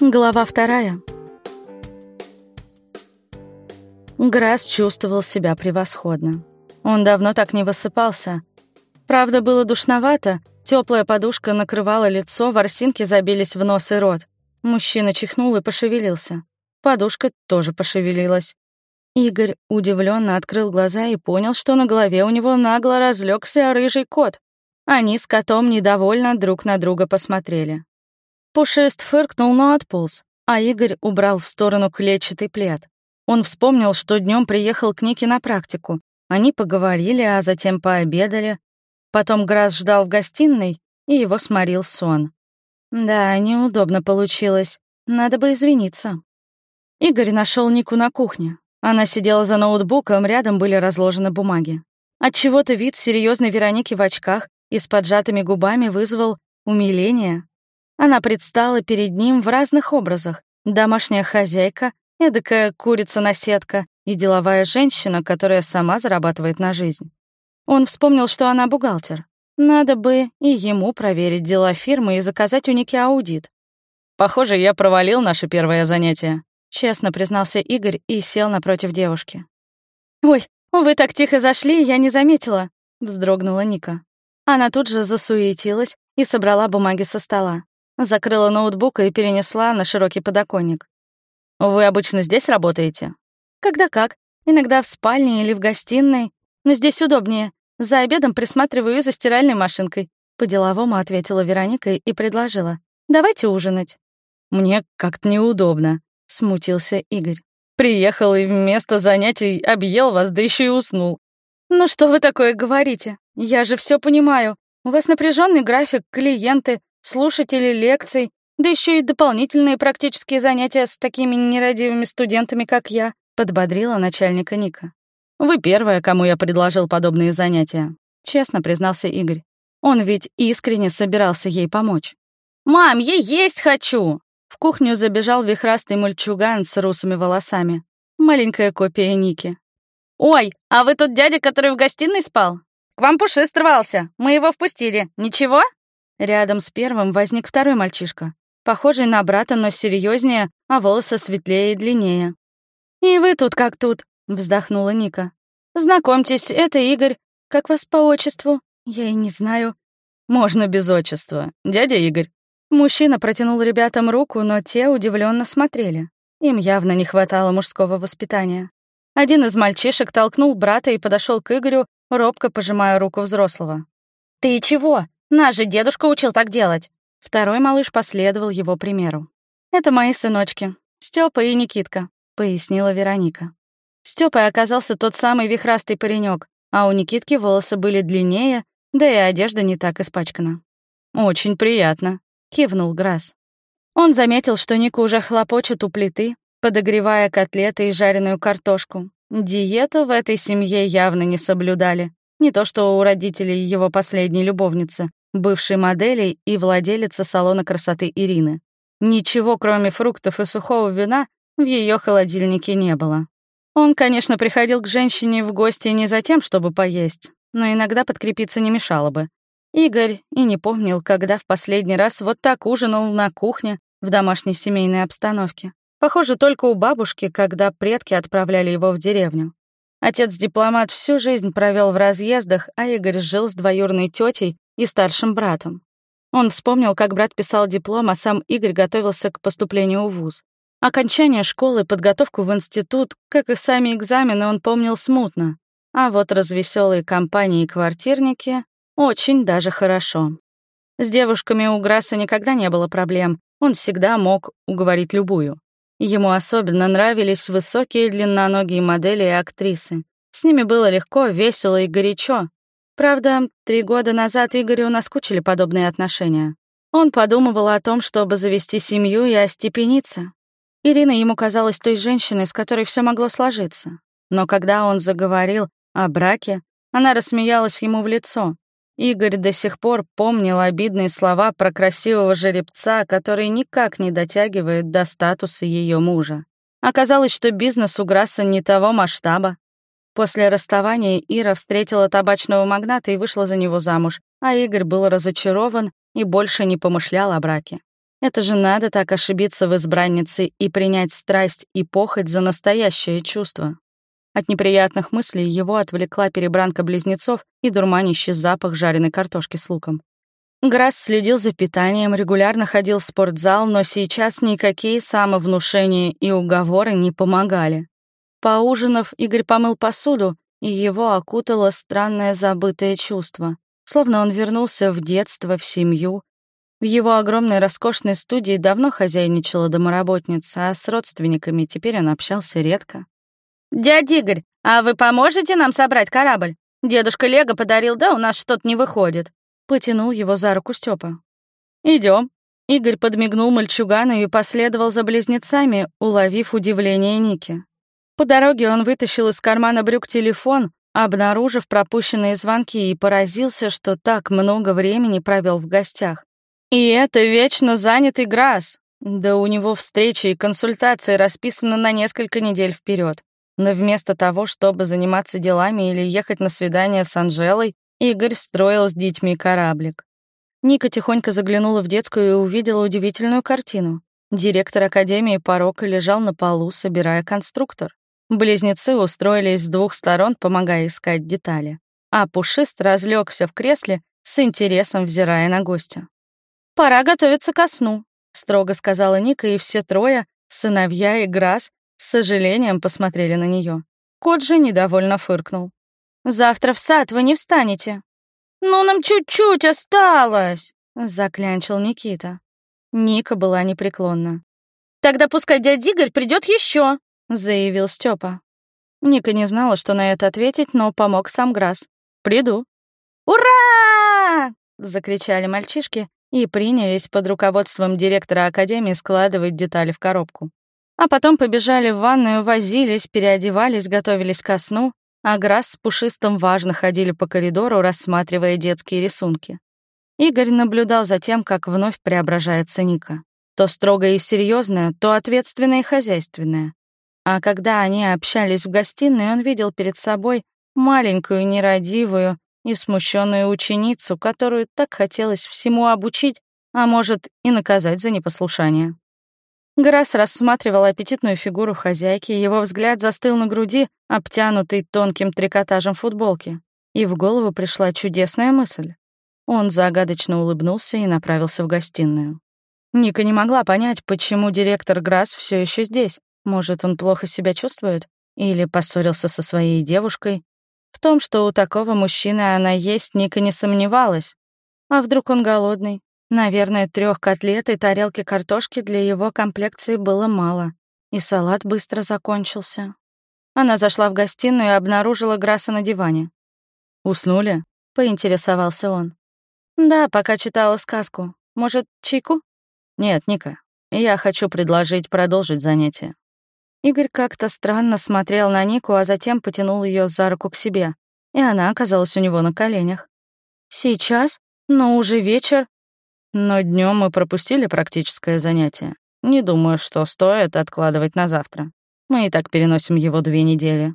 Глава вторая. Грасс чувствовал себя превосходно. Он давно так не высыпался. Правда, было душновато, теплая подушка накрывала лицо, ворсинки забились в нос и рот. Мужчина чихнул и пошевелился. Подушка тоже пошевелилась. Игорь удивленно открыл глаза и понял, что на голове у него нагло разлегся рыжий кот. Они с котом недовольно друг на друга посмотрели. Пушист фыркнул, но отполз, а Игорь убрал в сторону клетчатый плед. Он вспомнил, что днем приехал к Нике на практику. Они поговорили, а затем пообедали. Потом Грасс ждал в гостиной, и его сморил сон. Да, неудобно получилось. Надо бы извиниться. Игорь нашел Нику на кухне. Она сидела за ноутбуком, рядом были разложены бумаги. Отчего-то вид серьезной Вероники в очках и с поджатыми губами вызвал умиление, она предстала перед ним в разных образах. Домашняя хозяйка, эдакая курица-наседка и деловая женщина, которая сама зарабатывает на жизнь. Он вспомнил, что она бухгалтер. Надо бы и ему проверить дела фирмы и заказать у Ники аудит. «Похоже, я провалил наше первое занятие», — честно признался Игорь и сел напротив девушки. «Ой, вы так тихо зашли, я не заметила», — вздрогнула Ника. Она тут же засуетилась и собрала бумаги со стола. Закрыла ноутбук и перенесла на широкий подоконник. «Вы обычно здесь работаете?» «Когда как. Иногда в спальне или в гостиной. Но здесь удобнее. За обедом присматриваю за стиральной машинкой», — по-деловому ответила Вероника и предложила. «Давайте ужинать». «Мне как-то неудобно», — смутился Игорь. «Приехал и вместо занятий объел вас, да еще и уснул». «Ну что вы такое говорите? Я же все понимаю. У вас напряженный график, клиенты, слушатели лекций, да еще и дополнительные практические занятия с такими нерадивыми студентами, как я», — подбодрила начальника Ника. «Вы первая, кому я предложил подобные занятия», — честно признался Игорь. Он ведь искренне собирался ей помочь. «Мам, я есть хочу!» В кухню забежал вихрастый мальчуган с русыми волосами. Маленькая копия Ники. «Ой, а вы тот дядя, который в гостиной спал? К вам пушист рвался. Мы его впустили. Ничего?» Рядом с первым возник второй мальчишка, похожий на брата, но серьезнее, а волосы светлее и длиннее. «И вы тут как тут?» — вздохнула Ника. «Знакомьтесь, это Игорь. Как вас по отчеству? Я и не знаю». «Можно без отчества. Дядя Игорь». Мужчина протянул ребятам руку, но те удивленно смотрели. Им явно не хватало мужского воспитания. Один из мальчишек толкнул брата и подошел к Игорю, робко пожимая руку взрослого. «Ты чего?» Наш же дедушка учил так делать». Второй малыш последовал его примеру. «Это мои сыночки, Степа и Никитка», — пояснила Вероника. Степой оказался тот самый вихрастый паренек, а у Никитки волосы были длиннее, да и одежда не так испачкана. «Очень приятно», — кивнул Грасс. Он заметил, что Ника уже хлопочет у плиты, подогревая котлеты и жареную картошку. Диету в этой семье явно не соблюдали. Не то что у родителей его последней любовницы, бывшей модели и владелицы салона красоты Ирины. Ничего, кроме фруктов и сухого вина, в ее холодильнике не было. Он, конечно, приходил к женщине в гости не за тем, чтобы поесть, но иногда подкрепиться не мешало бы. Игорь и не помнил, когда в последний раз вот так ужинал на кухне в домашней семейной обстановке. Похоже, только у бабушки, когда предки отправляли его в деревню. Отец-дипломат всю жизнь провел в разъездах, а Игорь жил с двоюрной тетей и старшим братом. Он вспомнил, как брат писал диплом, а сам Игорь готовился к поступлению в ВУЗ. Окончание школы, подготовку в институт, как и сами экзамены, он помнил смутно. А вот развеселые компании и квартирники — очень даже хорошо. С девушками у Грасса никогда не было проблем, он всегда мог уговорить любую. Ему особенно нравились высокие длинноногие модели и актрисы. С ними было легко, весело и горячо. Правда, три года назад Игорю наскучили подобные отношения. Он подумывал о том, чтобы завести семью и остепениться. Ирина ему казалась той женщиной, с которой все могло сложиться. Но когда он заговорил о браке, она рассмеялась ему в лицо. Игорь до сих пор помнил обидные слова про красивого жеребца, который никак не дотягивает до статуса ее мужа. Оказалось, что бизнес у Грасса не того масштаба. После расставания Ира встретила табачного магната и вышла за него замуж, а Игорь был разочарован и больше не помышлял о браке. Это же надо так ошибиться в избраннице и принять страсть и похоть за настоящее чувство. От неприятных мыслей его отвлекла перебранка близнецов и дурманящий запах жареной картошки с луком. Грасс следил за питанием, регулярно ходил в спортзал, но сейчас никакие самовнушения и уговоры не помогали. Поужинав, Игорь помыл посуду, и его окутало странное забытое чувство, словно он вернулся в детство, в семью, в его огромной роскошной студии давно хозяйничала домоработница, а с родственниками теперь он общался редко. «Дядя Игорь, а вы поможете нам собрать корабль? Дедушка Лего подарил, да у нас что-то не выходит». Потянул его за руку Степа. Идем. Игорь подмигнул мальчугану и последовал за близнецами, уловив удивление Ники. По дороге он вытащил из кармана брюк телефон, обнаружив пропущенные звонки, и поразился, что так много времени провел в гостях. И это вечно занятый Грасс. Да у него встречи и консультации расписаны на несколько недель вперед. Но вместо того, чтобы заниматься делами или ехать на свидание с Анжелой, Игорь строил с детьми кораблик. Ника тихонько заглянула в детскую и увидела удивительную картину. Директор Академии порока лежал на полу, собирая конструктор. Близнецы устроились с двух сторон, помогая искать детали. А Пушист разлегся в кресле, с интересом взирая на гостя. «Пора готовиться ко сну», — строго сказала Ника, и все трое, сыновья и Грас, с сожалением посмотрели на нее. Кот же недовольно фыркнул. «Завтра в сад вы не встанете». «Ну, нам чуть-чуть осталось», — заклянчил Никита. Ника была непреклонна. «Тогда пускай дядя Игорь придет еще», — заявил Степа. Ника не знала, что на это ответить, но помог сам Грас. «Приду». «Ура!» — закричали мальчишки, и принялись под руководством директора академии складывать детали в коробку. А потом побежали в ванную, возились, переодевались, готовились ко сну, а Грасс с Пушистым важно ходили по коридору, рассматривая детские рисунки. Игорь наблюдал за тем, как вновь преображается Ника. То строгая и серьезная, то ответственная и хозяйственная. А когда они общались в гостиной, он видел перед собой маленькую, нерадивую, и смущенную ученицу, которую так хотелось всему обучить, а может и наказать за непослушание. Грасс рассматривал аппетитную фигуру хозяйки, его взгляд застыл на груди, обтянутый тонким трикотажем футболки, и в голову пришла чудесная мысль. Он загадочно улыбнулся и направился в гостиную. Ника не могла понять, почему директор Грасс все еще здесь. Может, он плохо себя чувствует? Или поссорился со своей девушкой? В том, что у такого мужчины она есть, Ника не сомневалась. А вдруг он голодный? Наверное, трех котлет и тарелки картошки для его комплекции было мало. И салат быстро закончился. Она зашла в гостиную и обнаружила Грасса на диване. «Уснули?» — поинтересовался он. «Да, пока читала сказку. Может, чайку?» «Нет, Ника, я хочу предложить продолжить занятие. Игорь как-то странно смотрел на Нику, а затем потянул ее за руку к себе, и она оказалась у него на коленях. «Сейчас? Но уже вечер?» Но днем мы пропустили практическое занятие. Не думаю, что стоит откладывать на завтра. Мы и так переносим его две недели.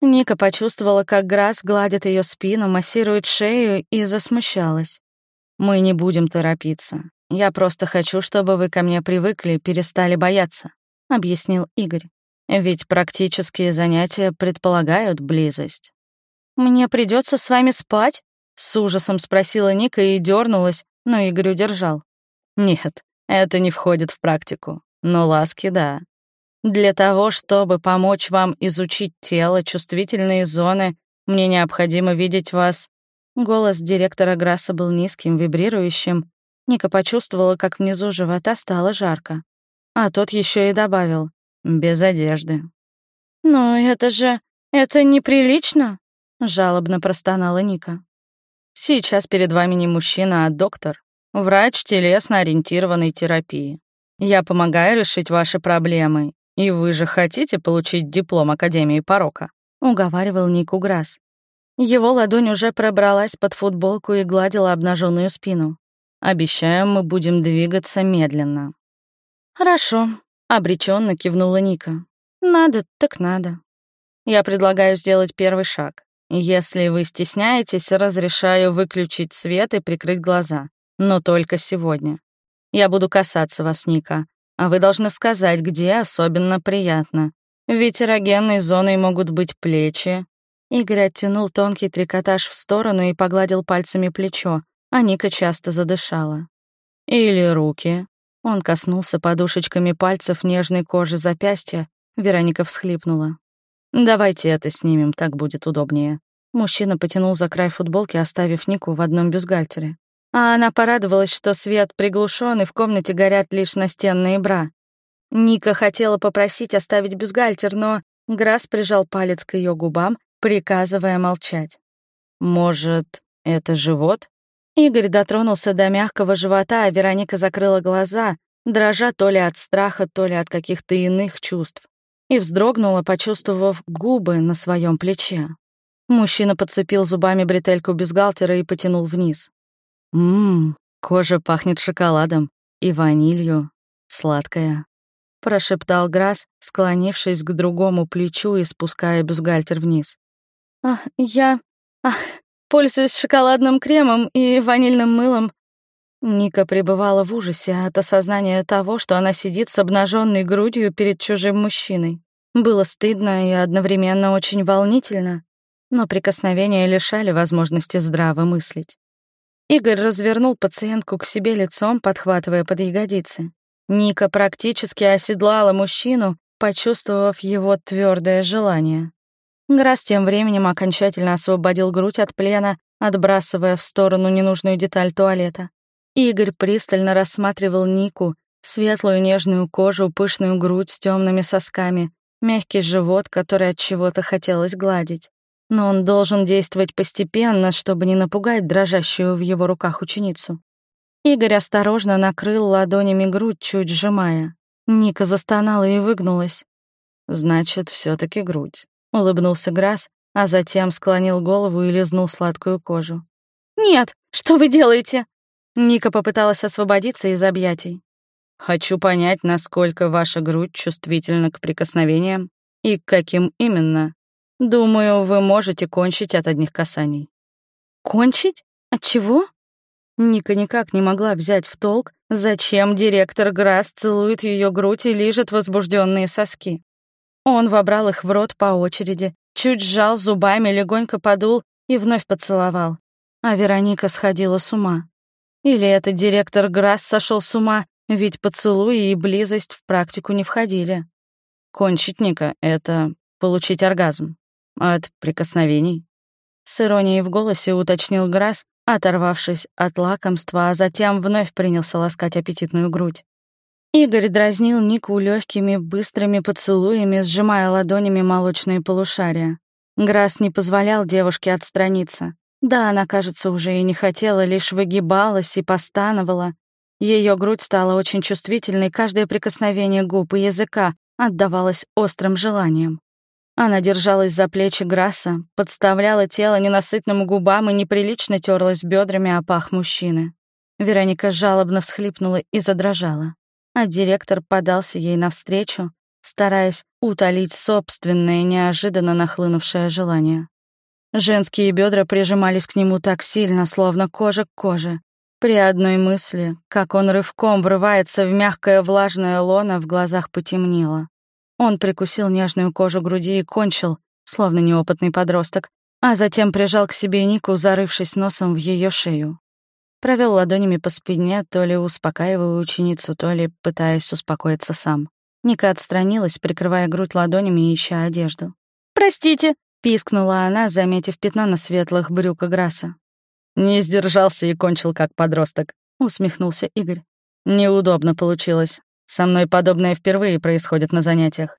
Ника почувствовала, как Грасс гладит ее спину, массирует шею и засмущалась. «Мы не будем торопиться. Я просто хочу, чтобы вы ко мне привыкли, перестали бояться», — объяснил Игорь. Ведь практические занятия предполагают близость. «Мне придется с вами спать?» — с ужасом спросила Ника и дернулась, но Игорь удержал. «Нет, это не входит в практику, но ласки — да. Для того, чтобы помочь вам изучить тело, чувствительные зоны, мне необходимо видеть вас». Голос директора Грасса был низким, вибрирующим. Ника почувствовала, как внизу живота стало жарко. А тот еще и добавил. Без одежды. «Но это же... это неприлично!» — жалобно простонала Ника. «Сейчас перед вами не мужчина, а доктор. Врач телесно-ориентированной терапии. Я помогаю решить ваши проблемы, и вы же хотите получить диплом Академии порока», — уговаривал Нику Грасс. Его ладонь уже пробралась под футболку и гладила обнаженную спину. «Обещаю, мы будем двигаться медленно». «Хорошо», Обреченно кивнула Ника. Надо, так надо. Я предлагаю сделать первый шаг. Если вы стесняетесь, разрешаю выключить свет и прикрыть глаза. Но только сегодня. Я буду касаться вас, Ника, а вы должны сказать, где особенно приятно. Ведь эрогенной зоной могут быть плечи». Игорь оттянул тонкий трикотаж в сторону и погладил пальцами плечо, а Ника часто задышала. «Или руки». Он коснулся подушечками пальцев нежной кожи запястья, Вероника всхлипнула. «Давайте это снимем, так будет удобнее». Мужчина потянул за край футболки, оставив Нику в одном бюстгальтере. А она порадовалась, что свет приглушен и в комнате горят лишь настенные бра. Ника хотела попросить оставить бюстгальтер, но Грасс прижал палец к ее губам, приказывая молчать. «Может, это живот?» Игорь дотронулся до мягкого живота, а Вероника закрыла глаза, дрожа то ли от страха, то ли от каких-то иных чувств, и вздрогнула, почувствовав губы на своем плече. Мужчина подцепил зубами бретельку бюстгальтера и потянул вниз. «Ммм, кожа пахнет шоколадом и ванилью, сладкая», — прошептал Грасс, склонившись к другому плечу и спуская бюстгальтер вниз. «А, я... А, пользуюсь шоколадным кремом и ванильным мылом». Ника пребывала в ужасе от осознания того, что она сидит с обнаженной грудью перед чужим мужчиной. Было стыдно и одновременно очень волнительно но прикосновения лишали возможности здраво мыслить. Игорь развернул пациентку к себе лицом, подхватывая под ягодицы. Ника практически оседлала мужчину, почувствовав его твердое желание. Грас тем временем окончательно освободил грудь от плена, отбрасывая в сторону ненужную деталь туалета. Игорь пристально рассматривал Нику, светлую нежную кожу, пышную грудь с темными сосками, мягкий живот, который от чего-то хотелось гладить. Но он должен действовать постепенно, чтобы не напугать дрожащую в его руках ученицу. Игорь осторожно накрыл ладонями грудь, чуть сжимая. Ника застонала и выгнулась. «Значит, все таки грудь», — улыбнулся Грасс, а затем склонил голову и лизнул сладкую кожу. «Нет, что вы делаете?» Ника попыталась освободиться из объятий. «Хочу понять, насколько ваша грудь чувствительна к прикосновениям и к каким именно», Думаю, вы можете кончить от одних касаний. Кончить? От чего? Ника никак не могла взять в толк, зачем директор Грасс целует ее грудь и лижет возбужденные соски. Он вобрал их в рот по очереди, чуть сжал зубами, легонько подул и вновь поцеловал. А Вероника сходила с ума. Или это директор Грасс сошел с ума, ведь поцелуи и близость в практику не входили. Кончить Ника — это получить оргазм. От прикосновений. С иронией в голосе уточнил Грасс, оторвавшись от лакомства, а затем вновь принялся ласкать аппетитную грудь. Игорь дразнил Нику легкими, быстрыми поцелуями, сжимая ладонями молочные полушария. Грасс не позволял девушке отстраниться. Да, она, кажется, уже и не хотела, лишь выгибалась и постановала. Ее грудь стала очень чувствительной, каждое прикосновение губ и языка отдавалось острым желанием. Она держалась за плечи Грасса, подставляла тело ненасытным губам и неприлично терлась бедрами о пах мужчины. Вероника жалобно всхлипнула и задрожала, а директор подался ей навстречу, стараясь утолить собственное неожиданно нахлынувшее желание. Женские бедра прижимались к нему так сильно, словно кожа к коже. При одной мысли, как он рывком врывается в мягкое влажное лоно, в глазах потемнело. Он прикусил нежную кожу груди и кончил, словно неопытный подросток, а затем прижал к себе Нику, зарывшись носом в ее шею. Провел ладонями по спине, то ли успокаивая ученицу, то ли пытаясь успокоиться сам. Ника отстранилась, прикрывая грудь ладонями и ища одежду. «Простите!» — пискнула она, заметив пятно на светлых брюках Грасса. «Не сдержался и кончил как подросток», — усмехнулся Игорь. «Неудобно получилось. Со мной подобное впервые происходит на занятиях.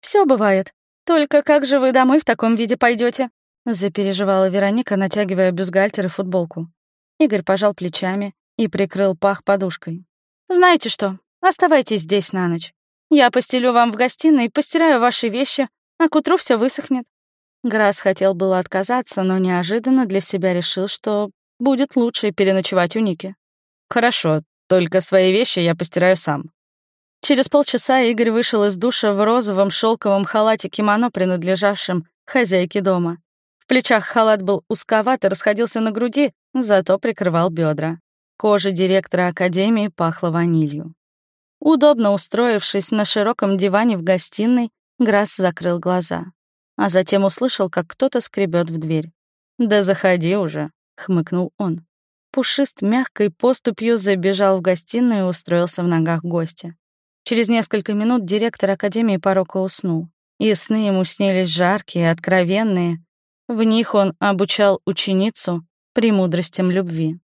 Все бывает. Только как же вы домой в таком виде пойдете? запереживала Вероника, натягивая бюстгальтер и футболку. Игорь пожал плечами и прикрыл пах подушкой. «Знаете что, оставайтесь здесь на ночь. Я постелю вам в гостиной, постираю ваши вещи, а к утру все высохнет». Грасс хотел было отказаться, но неожиданно для себя решил, что будет лучше переночевать у Ники. «Хорошо, только свои вещи я постираю сам», Через полчаса Игорь вышел из душа в розовом шелковом халате кимоно, принадлежавшем хозяйке дома. В плечах халат был узковат и расходился на груди, зато прикрывал бедра. Кожа директора академии пахла ванилью. Удобно устроившись на широком диване в гостиной, Грасс закрыл глаза, а затем услышал, как кто-то скребет в дверь. «Да заходи уже», — хмыкнул он. Пушист мягкой поступью забежал в гостиную и устроился в ногах гостя. Через несколько минут директор Академии порока уснул, и сны ему снились жаркие, откровенные. В них он обучал ученицу премудростям любви.